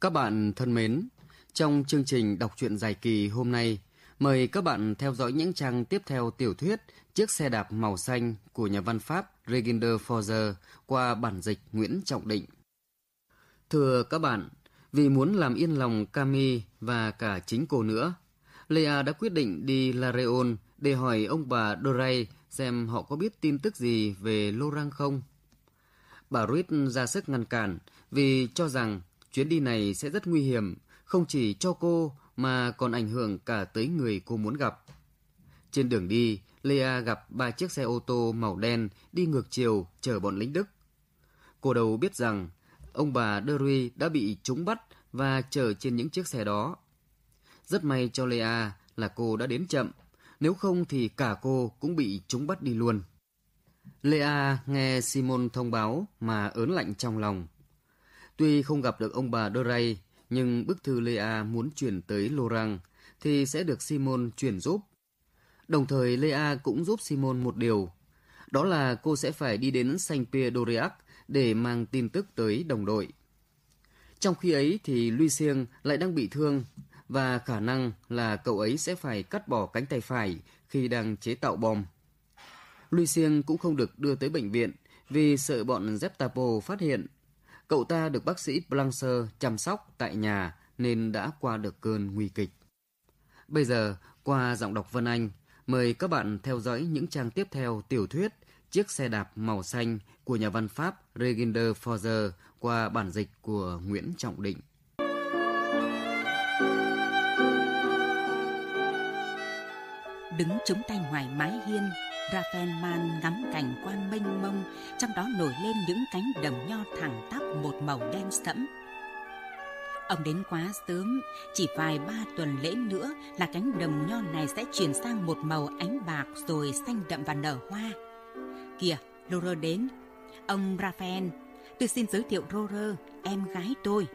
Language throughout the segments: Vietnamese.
Các bạn thân mến, trong chương trình đọc truyện dài kỳ hôm nay, mời các bạn theo dõi những trang tiếp theo tiểu thuyết Chiếc xe đạp màu xanh của nhà văn Pháp Reginder Forger qua bản dịch Nguyễn Trọng Định. Thưa các bạn, vì muốn làm yên lòng Cami và cả chính cô nữa, Lea đã quyết định đi La để hỏi ông bà Doray xem họ có biết tin tức gì về Lorang không. Bà Ruiz ra sức ngăn cản vì cho rằng chuyến đi này sẽ rất nguy hiểm, không chỉ cho cô mà còn ảnh hưởng cả tới người cô muốn gặp. Trên đường đi, Lea gặp ba chiếc xe ô tô màu đen đi ngược chiều chở bọn lính Đức. Cô đầu biết rằng ông bà Derry đã bị chúng bắt và chở trên những chiếc xe đó. Rất may cho Lea là cô đã đến chậm, nếu không thì cả cô cũng bị chúng bắt đi luôn. Lea nghe Simon thông báo mà ớn lạnh trong lòng. Tuy không gặp được ông bà Doray, nhưng bức thư Lea muốn chuyển tới Laurent thì sẽ được Simon chuyển giúp. Đồng thời Lea cũng giúp Simon một điều, đó là cô sẽ phải đi đến Saint Pierre d'Aurillac để mang tin tức tới đồng đội. Trong khi ấy thì Lucien lại đang bị thương và khả năng là cậu ấy sẽ phải cắt bỏ cánh tay phải khi đang chế tạo bom. Lucien cũng không được đưa tới bệnh viện vì sợ bọn Zeptapo phát hiện. Cậu ta được bác sĩ Blancher chăm sóc tại nhà nên đã qua được cơn nguy kịch. Bây giờ, qua giọng đọc Vân Anh, mời các bạn theo dõi những trang tiếp theo tiểu thuyết Chiếc xe đạp màu xanh của nhà văn Pháp Reginder Forger qua bản dịch của Nguyễn Trọng Định. Đứng chống tay ngoài mái hiên, Raphael Man ngắm cảnh quan mênh mông, trong đó nổi lên những cánh đồng nho thẳng tắp một màu đen sẫm. Ông đến quá sớm, chỉ vài ba tuần lễ nữa là cánh đồng nho này sẽ chuyển sang một màu ánh bạc rồi xanh đậm và nở hoa. Kìa, Roro đến. Ông Raphael, tôi xin giới thiệu Roro, em gái tôi.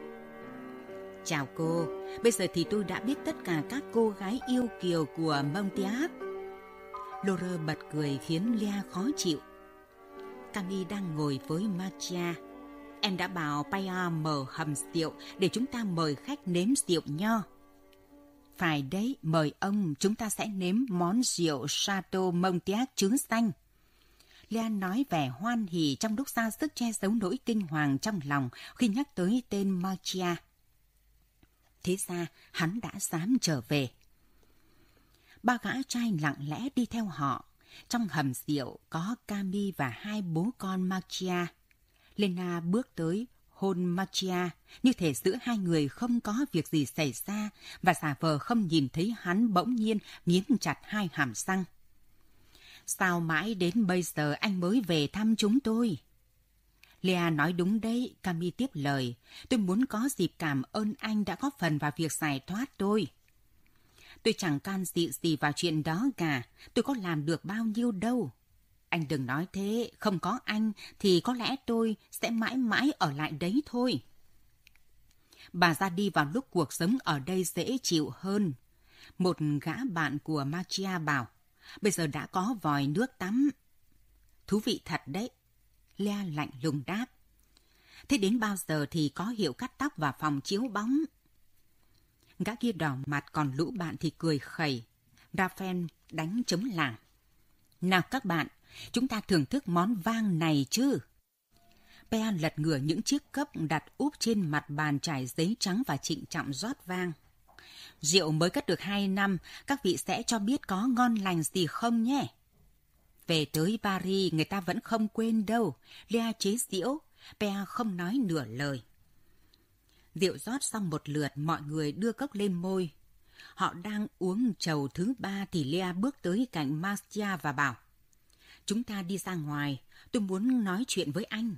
Chào cô, bây giờ thì tôi đã biết tất cả các cô gái yêu kiều của Montiac. Lore bật cười khiến Lea khó chịu. Cami đang ngồi với Marcia. Em đã bảo Paya mở hầm rượu để chúng ta mời khách nếm rượu nho. Phải đấy, mời ông, chúng ta sẽ nếm món rượu Chateau Montiac trứng xanh. Lea nói vẻ hoan hỉ trong lúc ra sức che giấu nỗi kinh hoàng trong lòng khi nhắc tới tên Marcia. Thế ra hắn đã dám trở về. Ba gã trai lặng lẽ đi theo họ. Trong hầm rượu có Cami và hai bố con Machia. Lena bước tới hôn Machia, như thể giữa hai người không có việc gì xảy ra và giả vờ không nhìn thấy hắn bỗng nhiên nghiến chặt hai hàm răng. Sao mãi đến bây giờ anh mới về thăm chúng tôi? Lea nói đúng đấy, Cami tiếp lời. Tôi muốn có dịp cảm ơn anh đã góp phần vào việc giải thoát tôi. Tôi chẳng can dị gì vào chuyện đó cả, tôi có làm được bao nhiêu đâu. Anh đừng nói thế, không có anh thì có lẽ tôi sẽ mãi mãi ở lại đấy thôi. Bà ra đi vào lúc cuộc sống ở đây dễ chịu hơn. Một gã bạn của Machia bảo, bây giờ đã có vòi nước tắm. Thú vị thật đấy. Lea lạnh lùng đáp. Thế đến bao giờ thì có hiệu cắt tóc và phòng chiếu bóng? Gã kia đỏ mặt còn lũ bạn thì cười khẩy. Raphael đánh chống làng. Nào các bạn, chúng ta thưởng thức món vang này chứ. Pea lật ngửa những chiếc cốc đặt úp trên mặt bàn trải giấy trắng và trịnh trọng rót vang. Rượu mới cất được hai năm, các vị sẽ cho biết có ngon lành gì không nhé. Về tới Paris, người ta vẫn không quên đâu. Lea chế diễu, Pea không nói nửa lời. Rượu rót xong một lượt, mọi người đưa cốc lên môi. Họ đang uống chầu thứ ba thì Lea bước tới cạnh Marcia và bảo. Chúng ta đi ra ngoài, tôi muốn nói chuyện với anh.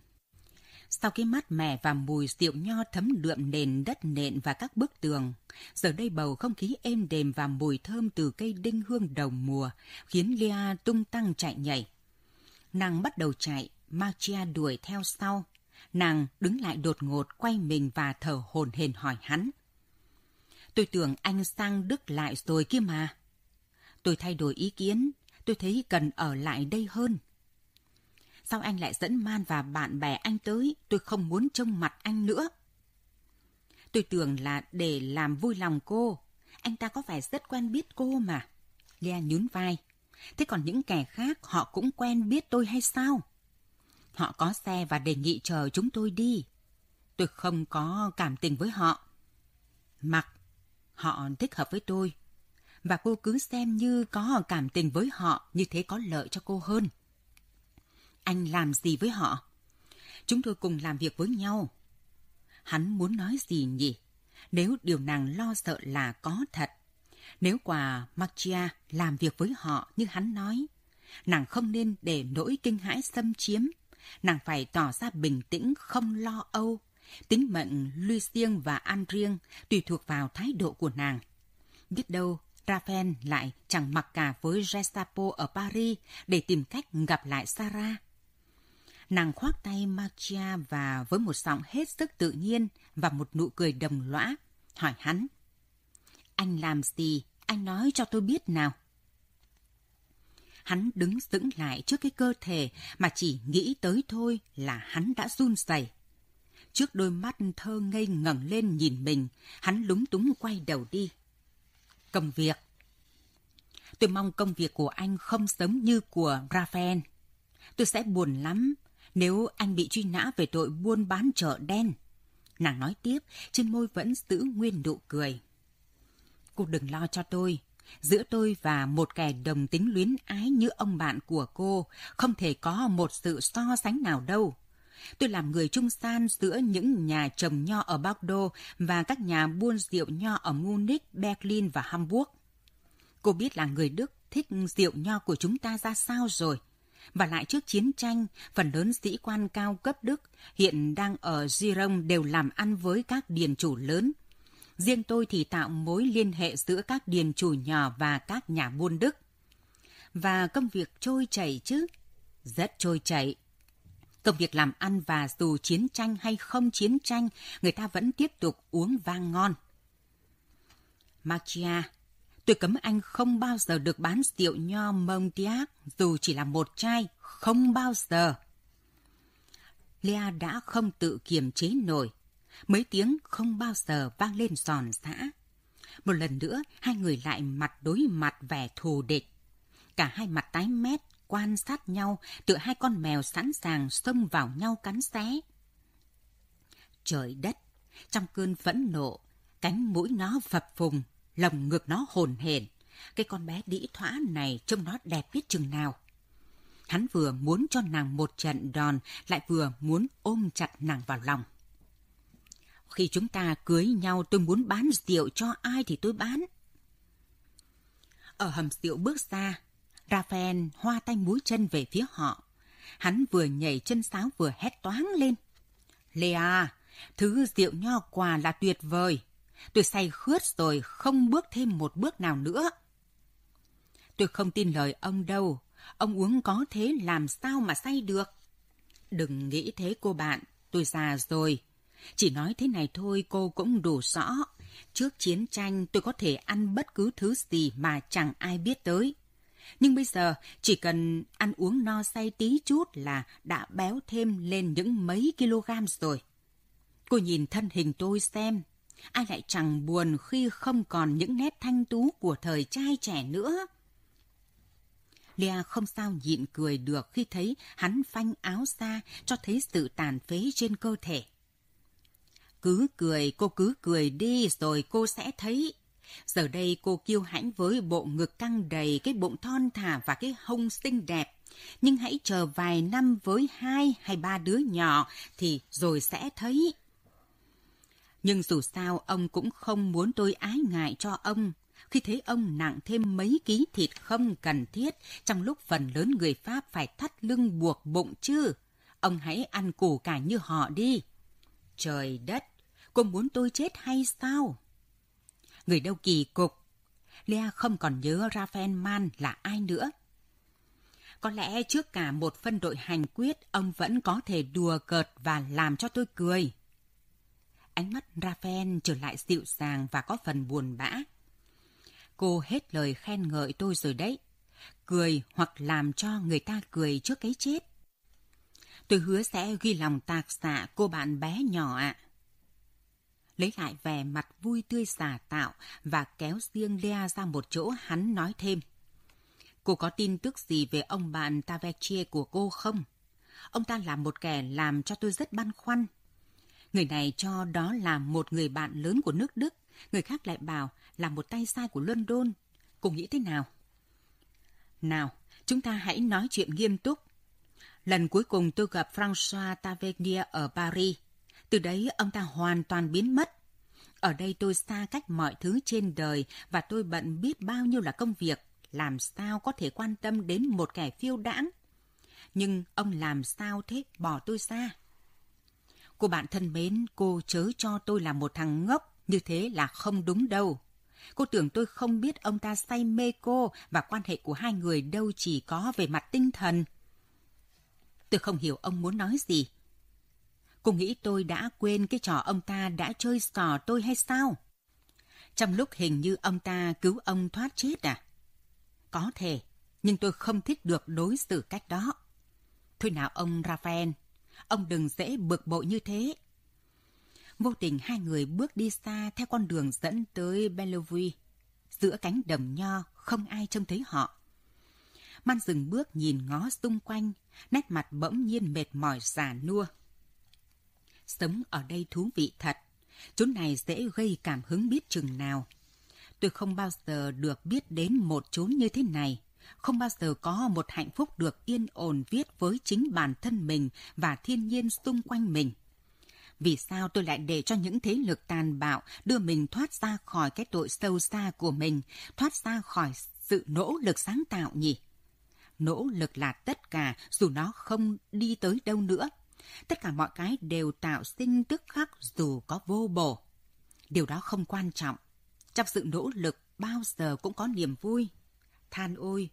Sau cái mát mẻ và mùi rượu nho thấm đượm nền đất nện và các bức tường, giờ đây bầu không khí êm đềm và mùi thơm từ cây đinh hương đầu mùa khiến Lia tung tăng chạy nhảy. Nàng bắt đầu chạy, marcia đuổi theo sau. Nàng đứng lại đột ngột quay mình và thở hồn hển hỏi hắn. Tôi tưởng anh sang Đức lại rồi kia mà. Tôi thay đổi ý kiến, tôi thấy cần ở lại đây hơn. Sao anh lại dẫn Man và bạn bè anh tới? Tôi không muốn trông mặt anh nữa. Tôi tưởng là để làm vui lòng cô. Anh ta có vẻ rất quen biết cô mà. Lea nhún vai. Thế còn những kẻ khác họ cũng quen biết tôi hay sao? Họ có xe và đề nghị chờ chúng tôi đi. Tôi không có cảm tình với họ. Mặc, họ thích hợp với tôi. Và cô cứ xem như có cảm tình với họ, như thế có lợi cho cô hơn. Anh làm gì với họ? Chúng tôi cùng làm việc với nhau. Hắn muốn nói gì nhỉ? Nếu điều nàng lo sợ là có thật. Nếu quả marcia làm việc với họ như hắn nói, nàng không nên để nỗi kinh hãi xâm chiếm. Nàng phải tỏ ra bình tĩnh, không lo âu. Tính mệnh Lucien và an riêng, tùy thuộc vào thái độ của nàng. Biết đâu, Raphael lại chẳng mặc cả với Gestapo ở Paris để tìm cách gặp lại Sarah. Nàng khoác tay Machia và với một giọng hết sức tự nhiên và một nụ cười đồng lõa, hỏi hắn. Anh làm gì? Anh nói cho tôi biết nào. Hắn đứng sững lại trước cái cơ thể mà chỉ nghĩ tới thôi là hắn đã run rẩy. Trước đôi mắt thơ ngây ngẩng lên nhìn mình, hắn lúng túng quay đầu đi. Công việc. Tôi mong công việc của anh không giống như của Raphael. Tôi sẽ buồn lắm nếu anh bị truy nã về tội buôn bán chợ đen. Nàng nói tiếp, trên môi vẫn giữ nguyên nụ cười. Cô đừng lo cho tôi. Giữa tôi và một kẻ đồng tính luyến ái như ông bạn của cô, không thể có một sự so sánh nào đâu. Tôi làm người trung gian giữa những nhà trồng nho ở Bordeaux và các nhà buôn rượu nho ở Munich, Berlin và Hamburg. Cô biết là người Đức thích rượu nho của chúng ta ra sao rồi. Và lại trước chiến tranh, phần lớn sĩ quan cao cấp Đức hiện đang ở Giron đều làm ăn với các điền chủ lớn. Riêng tôi thì tạo mối liên hệ giữa các điền chủ nhỏ và các nhà buôn Đức. Và công việc trôi chảy chứ? Rất trôi chảy. Công việc làm ăn và dù chiến tranh hay không chiến tranh, người ta vẫn tiếp tục uống vang ngon. Machia, tôi cấm anh không bao giờ được bán rượu nho Montiac dù chỉ là một chai, không bao giờ. Lea đã không tự kiềm chế nổi. Mấy tiếng không bao giờ vang lên giòn giã. Một lần nữa, hai người lại mặt đối mặt vẻ thù địch. Cả hai mặt tái mét, quan sát nhau, tựa hai con mèo sẵn sàng xông vào nhau cắn xé. Trời đất, trong cơn phẫn nộ, cánh mũi nó phập phùng, lồng ngực nó hồn hển. Cái con bé đĩ thỏa này trông nó đẹp biết chừng nào. Hắn vừa muốn cho nàng một trận đòn, lại vừa muốn ôm chặt nàng vào lòng. Khi chúng ta cưới nhau tôi muốn bán rượu cho ai thì tôi bán. Ở hầm rượu bước ra, Raphael hoa tay múi chân về phía họ. Hắn vừa nhảy chân sáo vừa hét toáng lên. Lea, thứ rượu nho quà là tuyệt vời. Tôi say khướt rồi, không bước thêm một bước nào nữa. Tôi không tin lời ông đâu. Ông uống có thế làm sao mà say được? Đừng nghĩ thế cô bạn, tôi già rồi. Chỉ nói thế này thôi cô cũng đủ rõ. Trước chiến tranh tôi có thể ăn bất cứ thứ gì mà chẳng ai biết tới. Nhưng bây giờ chỉ cần ăn uống no say tí chút là đã béo thêm lên những mấy kg rồi. Cô nhìn thân hình tôi xem, ai lại chẳng buồn khi không còn những nét thanh tú của thời trai trẻ nữa. Lea không sao nhịn cười được khi thấy hắn phanh áo ra cho thấy sự tàn phế trên cơ thể. Cứ cười, cô cứ cười đi rồi cô sẽ thấy. Giờ đây cô kiêu hãnh với bộ ngực căng đầy, cái bụng thon thả và cái hông xinh đẹp. Nhưng hãy chờ vài năm với hai hay ba đứa nhỏ thì rồi sẽ thấy. Nhưng dù sao ông cũng không muốn tôi ái ngại cho ông khi thấy ông nặng thêm mấy ký thịt không cần thiết trong lúc phần lớn người Pháp phải thắt lưng buộc bụng chứ. Ông hãy ăn củ cải như họ đi. Trời đất, cô muốn tôi chết hay sao? Người đâu kỳ cục. Lea không còn nhớ Raphael Man là ai nữa. Có lẽ trước cả một phân đội hành quyết, ông vẫn có thể đùa cợt và làm cho tôi cười. Ánh mắt Raphael trở lại dịu dàng và có phần buồn bã. Cô hết lời khen ngợi tôi rồi đấy. Cười hoặc làm cho người ta cười trước cái chết. Tôi hứa sẽ ghi lòng tạc xạ cô bạn bé nhỏ ạ lấy lại vẻ mặt vui tươi giả tạo và kéo riêng Lea ra một chỗ hắn nói thêm. Cô có tin tức gì về ông bạn Tavechie của cô không? Ông ta là một kẻ làm cho tôi rất băn khoăn. Người này cho đó là một người bạn lớn của nước Đức, người khác lại bảo là một tay sai của London. Cô nghĩ thế nào? Nào, chúng ta hãy nói chuyện nghiêm túc. Lần cuối cùng tôi gặp François Tavernier ở Paris. Từ đấy ông ta hoàn toàn biến mất. Ở đây tôi xa cách mọi thứ trên đời và tôi bận biết bao nhiêu là công việc. Làm sao có thể quan tâm đến một kẻ phiêu đãng? Nhưng ông làm sao thế bỏ tôi ra? Cô bạn thân mến, cô chớ cho tôi là một thằng ngốc, như thế là không đúng đâu. Cô tưởng tôi không biết ông ta say mê cô và quan hệ của hai người đâu chỉ có về mặt tinh thần. Tôi không hiểu ông muốn nói gì. Cô nghĩ tôi đã quên cái trò ông ta đã chơi sò tôi hay sao? Trong lúc hình như ông ta cứu ông thoát chết à? Có thể, nhưng tôi không thích được đối xử cách đó. Thôi nào ông Raphael, ông đừng dễ bực bội như thế. Vô tình hai người bước đi xa theo con đường dẫn tới Bellevue. Giữa cánh đầm nho, không ai trông thấy họ. Man dừng bước nhìn ngó xung quanh, nét mặt bỗng nhiên mệt mỏi già nua. Sống ở đây thú vị thật. Chỗ này dễ gây cảm hứng biết chừng nào. Tôi không bao giờ được biết đến một chốn như thế này. Không bao giờ có một hạnh phúc được yên ổn viết với chính bản thân mình và thiên nhiên xung quanh mình. Vì sao tôi lại để cho những thế lực tàn bạo đưa mình thoát ra khỏi cái tội sâu xa của mình, thoát ra khỏi sự nỗ lực sáng tạo nhỉ? Nỗ lực là tất cả dù nó không đi tới đâu nữa. Tất cả mọi cái đều tạo sinh tức khắc dù có vô bổ. Điều đó không quan trọng. Trong sự nỗ lực bao giờ cũng có niềm vui. Than ôi,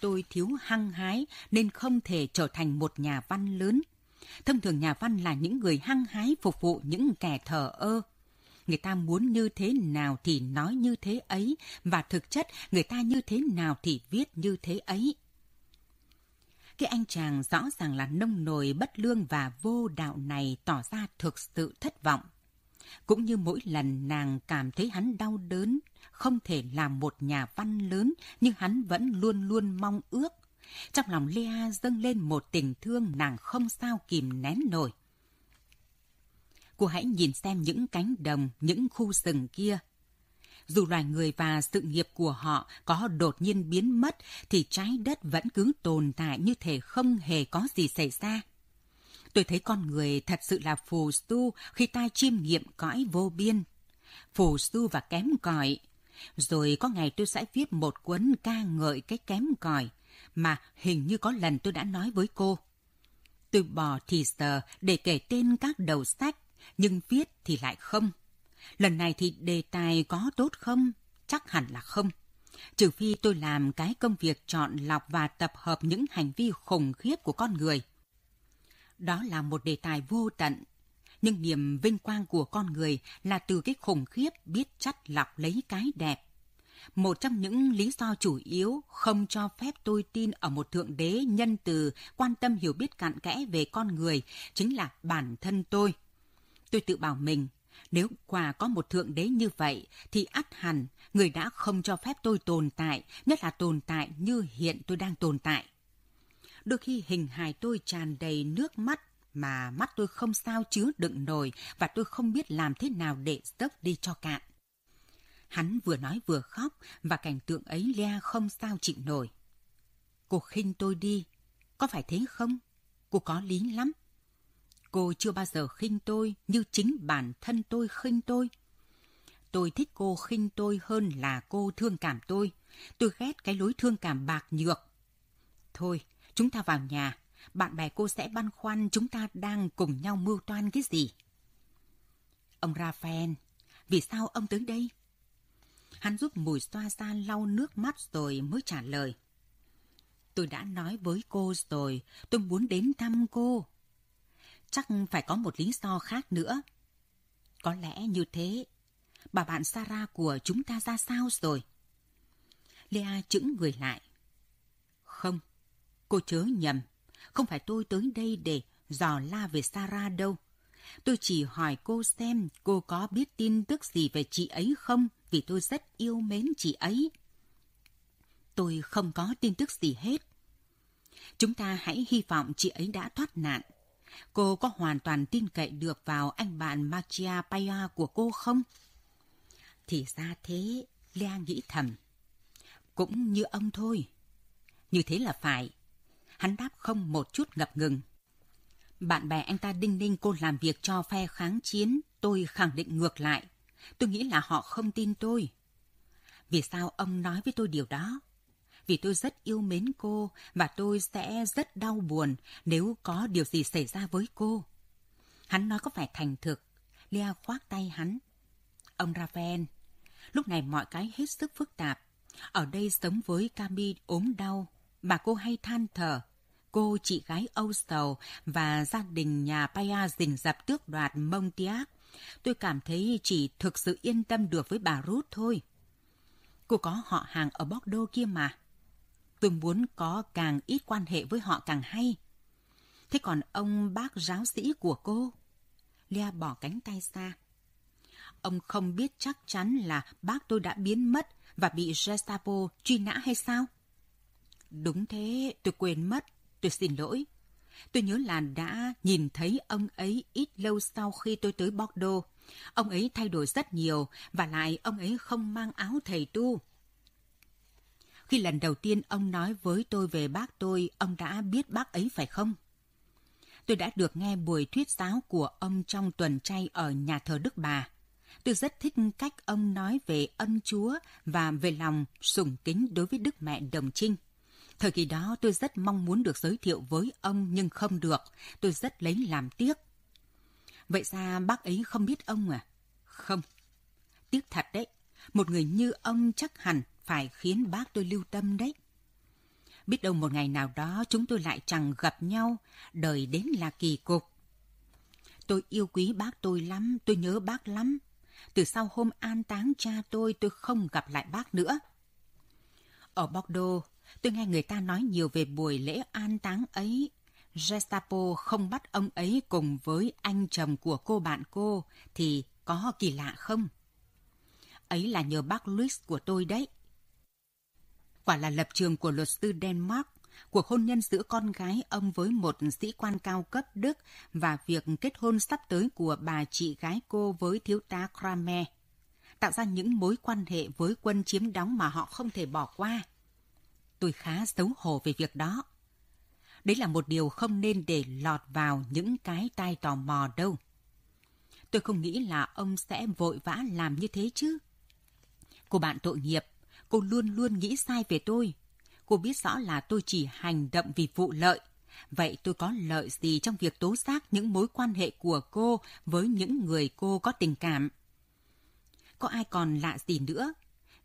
tôi thiếu hăng hái nên không thể trở thành một nhà văn lớn. Thông thường nhà văn là những người hăng hái phục vụ những kẻ thờ ơ. Người ta muốn như thế nào thì nói như thế ấy, và thực chất người ta như thế nào thì viết như thế ấy. Cái anh chàng rõ ràng là nông nồi bất lương và vô đạo này tỏ ra thực sự thất vọng. Cũng như mỗi lần nàng cảm thấy hắn đau đớn, không thể làm một nhà văn lớn, nhưng hắn vẫn luôn luôn mong ước. Trong lòng Lea dâng lên một tình thương nàng không sao kìm nén nổi. Cô hãy nhìn xem những cánh đồng, những khu rừng kia. Dù loài người và sự nghiệp của họ có đột nhiên biến mất, thì trái đất vẫn cứ tồn tại như thể không hề có gì xảy ra. Tôi thấy con người thật sự là phù du khi ta chiêm nghiệm cõi vô biên. Phù du và kém cỏi. Rồi có ngày tôi sẽ viết một cuốn ca ngợi cái kém cỏi mà hình như có lần tôi đã nói với cô. Tôi bỏ thì giờ để kể tên các đầu sách, nhưng viết thì lại không. Lần này thì đề tài có tốt không? Chắc hẳn là không. Trừ phi tôi làm cái công việc chọn lọc và tập hợp những hành vi khủng khiếp của con người – đó là một đề tài vô tận. Nhưng niềm vinh quang của con người là từ cái khủng khiếp biết chắt lọc lấy cái đẹp. Một trong những lý do chủ yếu không cho phép tôi tin ở một thượng đế nhân từ quan tâm hiểu biết cặn kẽ về con người chính là bản thân tôi. Tôi tự bảo mình, nếu quả có một thượng đế như vậy thì ắt hẳn người đã không cho phép tôi tồn tại, nhất là tồn tại như hiện tôi đang tồn tại. Đôi khi hình hài tôi tràn đầy nước mắt mà mắt tôi không sao chứa đựng nổi và tôi không biết làm thế nào để dốc đi cho cạn. Hắn vừa nói vừa khóc và cảnh tượng ấy Lea không sao chịu nổi. Cô khinh tôi đi, có phải thế không? Cô có lý lắm. Cô chưa bao giờ khinh tôi như chính bản thân tôi khinh tôi. Tôi thích cô khinh tôi hơn là cô thương cảm tôi. Tôi ghét cái lối thương cảm bạc nhược. Thôi, Chúng ta vào nhà, bạn bè cô sẽ băn khoăn chúng ta đang cùng nhau mưu toan cái gì. Ông Raphael, vì sao ông tới đây? Hắn giúp mùi xoa ra lau nước mắt rồi mới trả lời. Tôi đã nói với cô rồi, tôi muốn đến thăm cô. Chắc phải có một lý do khác nữa. Có lẽ như thế. Bà bạn Sarah của chúng ta ra sao rồi? Lea chững người lại. Không, Cô chớ nhầm, không phải tôi tới đây để dò la về Sarah đâu. Tôi chỉ hỏi cô xem cô có biết tin tức gì về chị ấy không vì tôi rất yêu mến chị ấy. Tôi không có tin tức gì hết. Chúng ta hãy hy vọng chị ấy đã thoát nạn. Cô có hoàn toàn tin cậy được vào anh bạn Machia Paya của cô không? Thì ra thế, Lea nghĩ thầm. Cũng như ông thôi. Như thế là phải. Hắn đáp không một chút ngập ngừng. Bạn bè anh ta đinh ninh cô làm việc cho phe kháng chiến, tôi khẳng định ngược lại. Tôi nghĩ là họ không tin tôi. Vì sao ông nói với tôi điều đó? Vì tôi rất yêu mến cô và tôi sẽ rất đau buồn nếu có điều gì xảy ra với cô. Hắn nói có phải thành thực. Lea khoác tay hắn. Ông Rafael, lúc này mọi cái hết sức phức tạp. Ở đây sống với Cami ốm đau, bà cô hay than thở cô chị gái Âu Sầu và gia đình nhà Paya rình rập tước đoạt mông tiác. Tôi cảm thấy chỉ thực sự yên tâm được với bà Ruth thôi. Cô có họ hàng ở Bordeaux kia mà. Tôi muốn có càng ít quan hệ với họ càng hay. Thế còn ông bác giáo sĩ của cô? Lea bỏ cánh tay ra. Ông không biết chắc chắn là bác tôi đã biến mất và bị Gestapo truy nã hay sao? Đúng thế, tôi quên mất. Tôi xin lỗi. Tôi nhớ là đã nhìn thấy ông ấy ít lâu sau khi tôi tới Bordeaux. Ông ấy thay đổi rất nhiều và lại ông ấy không mang áo thầy tu. Khi lần đầu tiên ông nói với tôi về bác tôi, ông đã biết bác ấy phải không? Tôi đã được nghe buổi thuyết giáo của ông trong tuần chay ở nhà thờ Đức Bà. Tôi rất thích cách ông nói về ân Chúa và về lòng sủng kính đối với Đức Mẹ Đồng Trinh. Thời kỳ đó tôi rất mong muốn được giới thiệu với ông nhưng không được. Tôi rất lấy làm tiếc. Vậy ra bác ấy không biết ông à? Không. Tiếc thật đấy. Một người như ông chắc hẳn phải khiến bác tôi lưu tâm đấy. Biết đâu một ngày nào đó chúng tôi lại chẳng gặp nhau, đời đến là kỳ cục. Tôi yêu quý bác tôi lắm, tôi nhớ bác lắm. Từ sau hôm an táng cha tôi, tôi không gặp lại bác nữa. Ở Bordeaux, Tôi nghe người ta nói nhiều về buổi lễ an táng ấy. Gestapo không bắt ông ấy cùng với anh chồng của cô bạn cô thì có kỳ lạ không? Ấy là nhờ bác Luis của tôi đấy. Quả là lập trường của luật sư Denmark, cuộc hôn nhân giữa con gái ông với một sĩ quan cao cấp Đức và việc kết hôn sắp tới của bà chị gái cô với thiếu tá Kramer tạo ra những mối quan hệ với quân chiếm đóng mà họ không thể bỏ qua tôi khá xấu hổ về việc đó. Đấy là một điều không nên để lọt vào những cái tai tò mò đâu. Tôi không nghĩ là ông sẽ vội vã làm như thế chứ. Cô bạn tội nghiệp, cô luôn luôn nghĩ sai về tôi. Cô biết rõ là tôi chỉ hành động vì vụ lợi. Vậy tôi có lợi gì trong việc tố giác những mối quan hệ của cô với những người cô có tình cảm? Có ai còn lạ gì nữa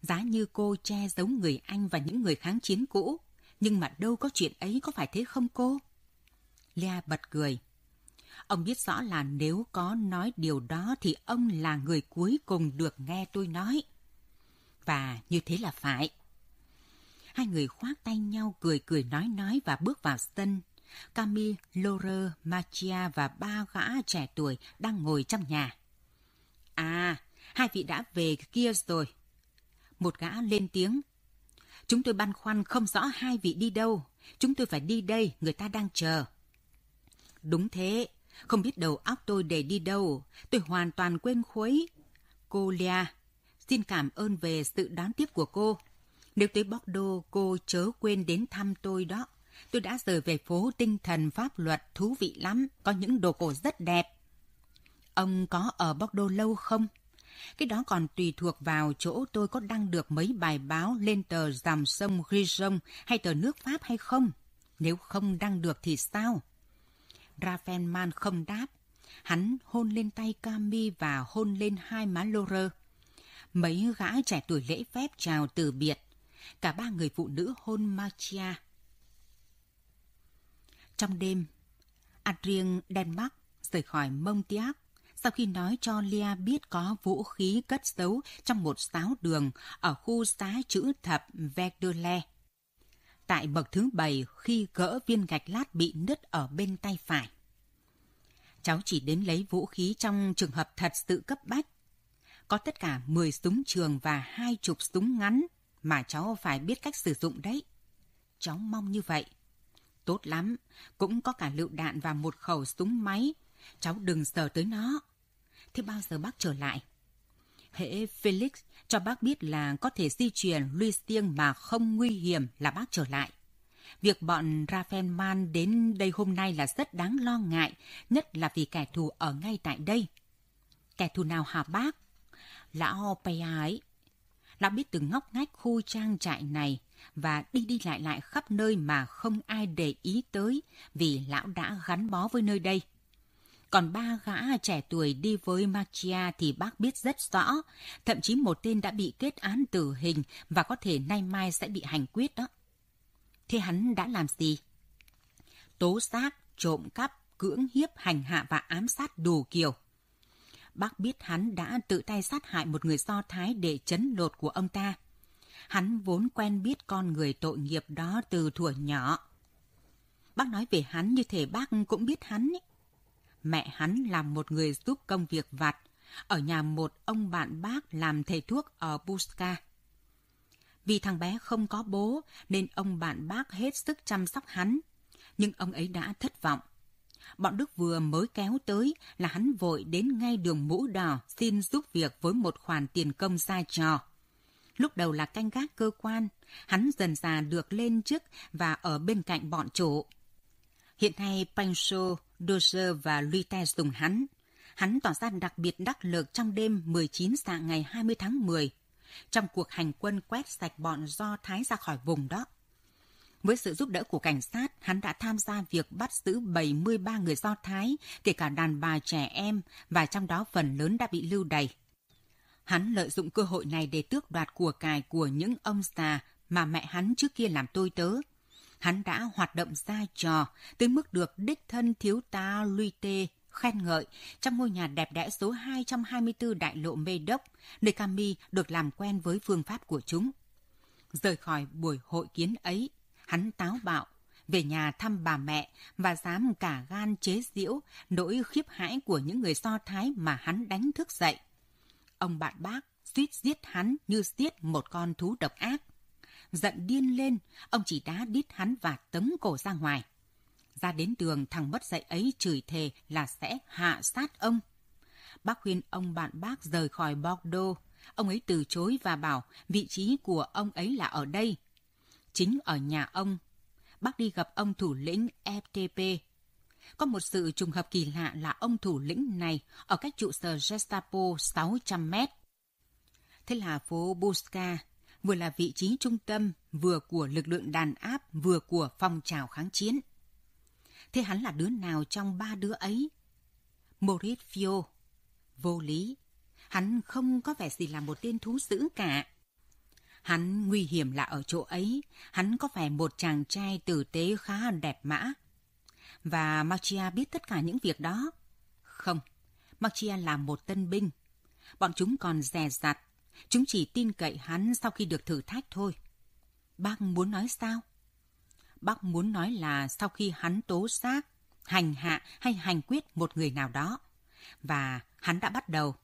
giá như cô che giấu người Anh và những người kháng chiến cũ. Nhưng mà đâu có chuyện ấy, có phải thế không cô? Lea bật cười. Ông biết rõ là nếu có nói điều đó thì ông là người cuối cùng được nghe tôi nói. Và như thế là phải. Hai người khoác tay nhau cười cười nói nói và bước vào sân. Camille, Laure, Machia và ba gã trẻ tuổi đang ngồi trong nhà. À, hai vị đã về kia rồi. Một gã lên tiếng. Chúng tôi băn khoăn không rõ hai vị đi đâu. Chúng tôi phải đi đây, người ta đang chờ. Đúng thế, không biết đầu óc tôi để đi đâu. Tôi hoàn toàn quên khuấy. Cô Lia, xin cảm ơn về sự đón tiếp của cô. Nếu tới Bordeaux, cô chớ quên đến thăm tôi đó. Tôi đã rời về phố tinh thần pháp luật thú vị lắm, có những đồ cổ rất đẹp. Ông có ở Bordeaux lâu không? Cái đó còn tùy thuộc vào chỗ tôi có đăng được mấy bài báo lên tờ dòng sông Grison hay tờ nước Pháp hay không. Nếu không đăng được thì sao? Raffenman không đáp. Hắn hôn lên tay Cami và hôn lên hai má Lore. Mấy gã trẻ tuổi lễ phép chào từ biệt. Cả ba người phụ nữ hôn Machia. Trong đêm, Adrien Denmark rời khỏi Mông Tiác sau khi nói cho Lia biết có vũ khí cất giấu trong một sáo đường ở khu xá chữ thập Verdule. Tại bậc thứ bảy khi gỡ viên gạch lát bị nứt ở bên tay phải. Cháu chỉ đến lấy vũ khí trong trường hợp thật sự cấp bách. Có tất cả 10 súng trường và hai chục súng ngắn mà cháu phải biết cách sử dụng đấy. Cháu mong như vậy. Tốt lắm, cũng có cả lựu đạn và một khẩu súng máy. Cháu đừng sờ tới nó. Thế bao giờ bác trở lại? Hễ Felix cho bác biết là có thể di chuyển Luis Tiêng mà không nguy hiểm là bác trở lại. Việc bọn Rafaelman đến đây hôm nay là rất đáng lo ngại, nhất là vì kẻ thù ở ngay tại đây. Kẻ thù nào hả bác? Lão Paya ái, Lão biết từng ngóc ngách khu trang trại này và đi đi lại lại khắp nơi mà không ai để ý tới vì lão đã gắn bó với nơi đây. Còn ba gã trẻ tuổi đi với Machia thì bác biết rất rõ, thậm chí một tên đã bị kết án tử hình và có thể nay mai sẽ bị hành quyết đó. Thế hắn đã làm gì? Tố giác, trộm cắp, cưỡng hiếp, hành hạ và ám sát đủ kiểu. Bác biết hắn đã tự tay sát hại một người Do Thái để chấn lột của ông ta. Hắn vốn quen biết con người tội nghiệp đó từ thuở nhỏ. Bác nói về hắn như thể bác cũng biết hắn ấy. Mẹ hắn là một người giúp công việc vặt, ở nhà một ông bạn bác làm thầy thuốc ở Buska. Vì thằng bé không có bố nên ông bạn bác hết sức chăm sóc hắn. Nhưng ông ấy đã thất vọng. Bọn Đức vừa mới kéo tới là hắn vội đến ngay đường mũ đỏ xin giúp việc với một khoản tiền công sai trò. Lúc đầu là canh gác cơ quan, hắn dần dà được lên chức và ở bên cạnh bọn chủ. Hiện nay Pancho, Dozer và Luite dùng hắn. Hắn tỏ ra đặc biệt đắc lực trong đêm 19 dạng ngày 20 tháng 10 trong cuộc hành quân quét sạch bọn Do Thái ra khỏi vùng đó. Với sự giúp đỡ của cảnh sát, hắn đã tham gia việc bắt giữ 73 người Do Thái, kể cả đàn bà trẻ em, và trong đó phần lớn đã bị lưu đày. Hắn lợi dụng cơ hội này để tước đoạt của cải của những ông già mà mẹ hắn trước kia làm tôi tớ. Hắn đã hoạt động ra trò tới mức được đích thân thiếu tá Luy Tê khen ngợi trong ngôi nhà đẹp đẽ số 224 đại lộ Mê Đốc, nơi Cami được làm quen với phương pháp của chúng. Rời khỏi buổi hội kiến ấy, hắn táo bạo, về nhà thăm bà mẹ và dám cả gan chế giễu nỗi khiếp hãi của những người Do Thái mà hắn đánh thức dậy. Ông bạn bác suýt giết hắn như giết một con thú độc ác. Giận điên lên, ông chỉ đá đít hắn và tấm cổ ra ngoài. Ra đến đường thằng mất dạy ấy chửi thề là sẽ hạ sát ông. Bác khuyên ông bạn bác rời khỏi Bordeaux. Ông ấy từ chối và bảo vị trí của ông ấy là ở đây. Chính ở nhà ông. Bác đi gặp ông thủ lĩnh FTP. Có một sự trùng hợp kỳ lạ là ông thủ lĩnh này ở cách trụ sở Gestapo 600 mét. Thế là phố Buska vừa là vị trí trung tâm, vừa của lực lượng đàn áp, vừa của phong trào kháng chiến. Thế hắn là đứa nào trong ba đứa ấy? Maurizio. Vô lý. Hắn không có vẻ gì là một tên thú dữ cả. Hắn nguy hiểm là ở chỗ ấy. Hắn có phải một chàng trai tử tế khá đẹp mã. Và Machia biết tất cả những việc đó. Không, Machia là một tân binh. Bọn chúng còn dè dặt. Chúng chỉ tin cậy hắn sau khi được thử thách thôi. Bác muốn nói sao? Bác muốn nói là sau khi hắn tố xác, hành hạ hay hành quyết một người nào đó. Và hắn đã bắt đầu.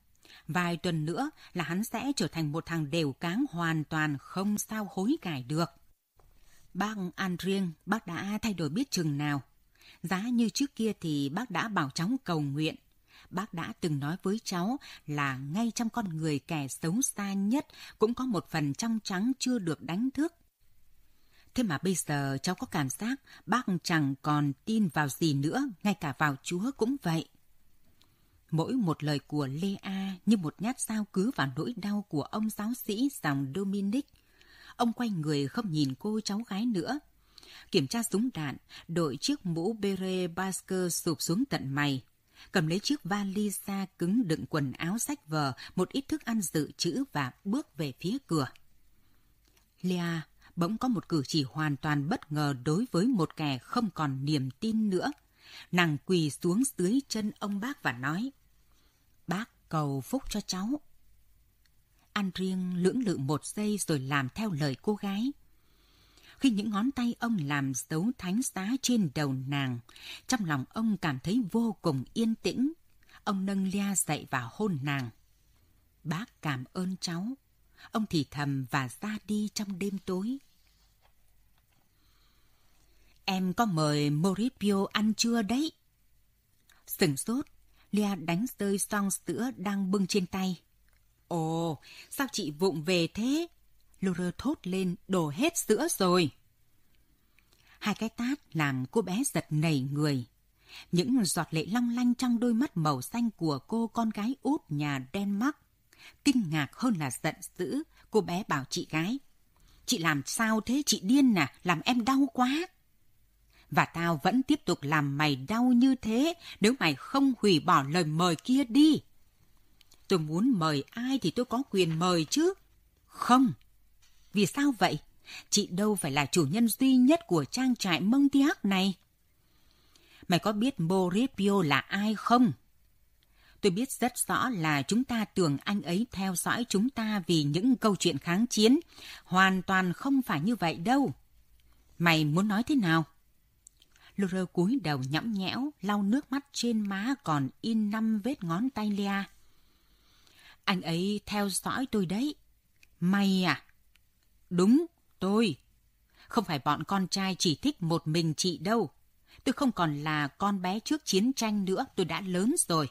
Vài tuần nữa là hắn sẽ trở thành một thằng đều cáng hoàn toàn không sao hối cải được. Bác An riêng, bác đã thay đổi biết chừng nào. Giá như trước kia thì bác đã bảo cháu cầu nguyện. Bác đã từng nói với cháu là ngay trong con người kẻ xấu xa nhất cũng có một phần trong trắng chưa được đánh thức Thế mà bây giờ cháu có cảm giác bác chẳng còn tin vào gì nữa, ngay cả vào Chúa cũng vậy. Mỗi một lời của Lê A như một nhát dao cứ vào nỗi đau của ông giáo sĩ dòng Dominic. Ông quay người không nhìn cô cháu gái nữa. Kiểm tra súng đạn, đội chiếc mũ beret Basker sụp xuống tận mày. Cầm lấy chiếc vali xa cứng đựng quần áo sách vở, một ít thức ăn dự trữ và bước về phía cửa. Lea bỗng có một cử chỉ hoàn toàn bất ngờ đối với một kẻ không còn niềm tin nữa. Nàng quỳ xuống dưới chân ông bác và nói, Bác cầu phúc cho cháu. An riêng lưỡng lự một giây rồi làm theo lời cô gái. Khi những ngón tay ông làm dấu thánh giá trên đầu nàng, trong lòng ông cảm thấy vô cùng yên tĩnh. Ông nâng Lia dậy và hôn nàng. Bác cảm ơn cháu. Ông thì thầm và ra đi trong đêm tối. Em có mời moripio ăn trưa đấy. Sừng sốt, Lia đánh rơi xong sữa đang bưng trên tay. Ồ, sao chị vụng về thế? Laura thốt lên, đổ hết sữa rồi. Hai cái tát làm cô bé giật nảy người. Những giọt lệ long lanh trong đôi mắt màu xanh của cô con gái út nhà Denmark. Kinh ngạc hơn là giận dữ, cô bé bảo chị gái. Chị làm sao thế, chị điên à, làm em đau quá. Và tao vẫn tiếp tục làm mày đau như thế nếu mày không hủy bỏ lời mời kia đi. Tôi muốn mời ai thì tôi có quyền mời chứ. Không. Vì sao vậy? Chị đâu phải là chủ nhân duy nhất của trang trại mông tiác này. Mày có biết Moripio là ai không? Tôi biết rất rõ là chúng ta tưởng anh ấy theo dõi chúng ta vì những câu chuyện kháng chiến. Hoàn toàn không phải như vậy đâu. Mày muốn nói thế nào? Laura cúi đầu nhõng nhẽo, lau nước mắt trên má còn in năm vết ngón tay Lia. Anh ấy theo dõi tôi đấy. Mày à? Đúng, tôi. Không phải bọn con trai chỉ thích một mình chị đâu. Tôi không còn là con bé trước chiến tranh nữa, tôi đã lớn rồi.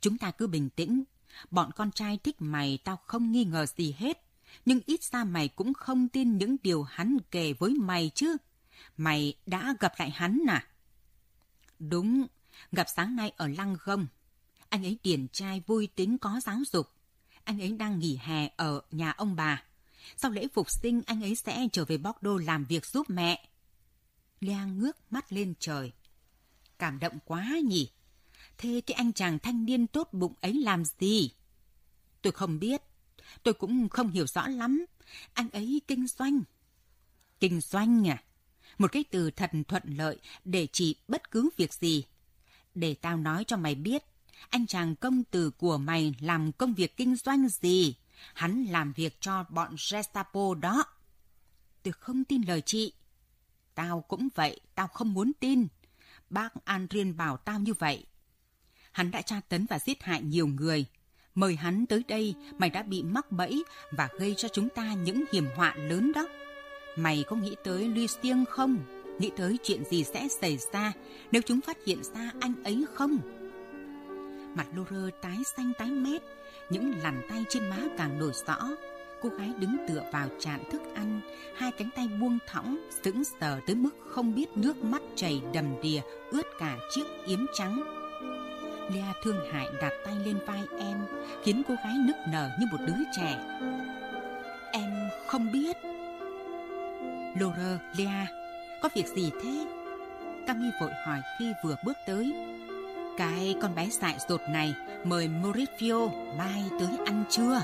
Chúng ta cứ bình tĩnh. Bọn con trai thích mày tao không nghi ngờ gì hết. Nhưng ít ra mày cũng không tin những điều hắn kể với mày chứ. Mày đã gặp lại hắn à? Đúng, gặp sáng nay ở Lăng Gông. Anh ấy điển trai vui tính có giáo dục. Anh ấy đang nghỉ hè ở nhà ông bà. Sau lễ phục sinh, anh ấy sẽ trở về Bordeaux làm việc giúp mẹ. Leang ngước mắt lên trời. Cảm động quá nhỉ? Thế cái anh chàng thanh niên tốt bụng ấy làm gì? Tôi không biết. Tôi cũng không hiểu rõ lắm. Anh ấy kinh doanh. Kinh doanh à? Một cái từ thật thuận lợi để chỉ bất cứ việc gì. Để tao nói cho mày biết, anh chàng công tử của mày làm công việc kinh doanh gì? Hắn làm việc cho bọn Gestapo đó. Tôi không tin lời chị. Tao cũng vậy, tao không muốn tin. Bác Andrian bảo tao như vậy. Hắn đã tra tấn và giết hại nhiều người. Mời hắn tới đây, mày đã bị mắc bẫy và gây cho chúng ta những hiểm họa lớn đó. Mày có nghĩ tới Lucien không? Nghĩ tới chuyện gì sẽ xảy ra nếu chúng phát hiện ra anh ấy không? Mặt Laura tái xanh tái mét, những làn tay trên má càng nổi rõ. Cô gái đứng tựa vào tràn thức ăn, hai cánh tay buông thõng, sững sờ tới mức không biết nước mắt chảy đầm đìa, ướt cả chiếc yếm trắng. Lea thương hại đặt tay lên vai em, khiến cô gái nức nở như một đứa trẻ. Em không biết. Laura, Lea, có việc gì thế? Cami vội hỏi khi vừa bước tới. Cái con bé dại dột này mời Mauricio mai tới ăn trưa.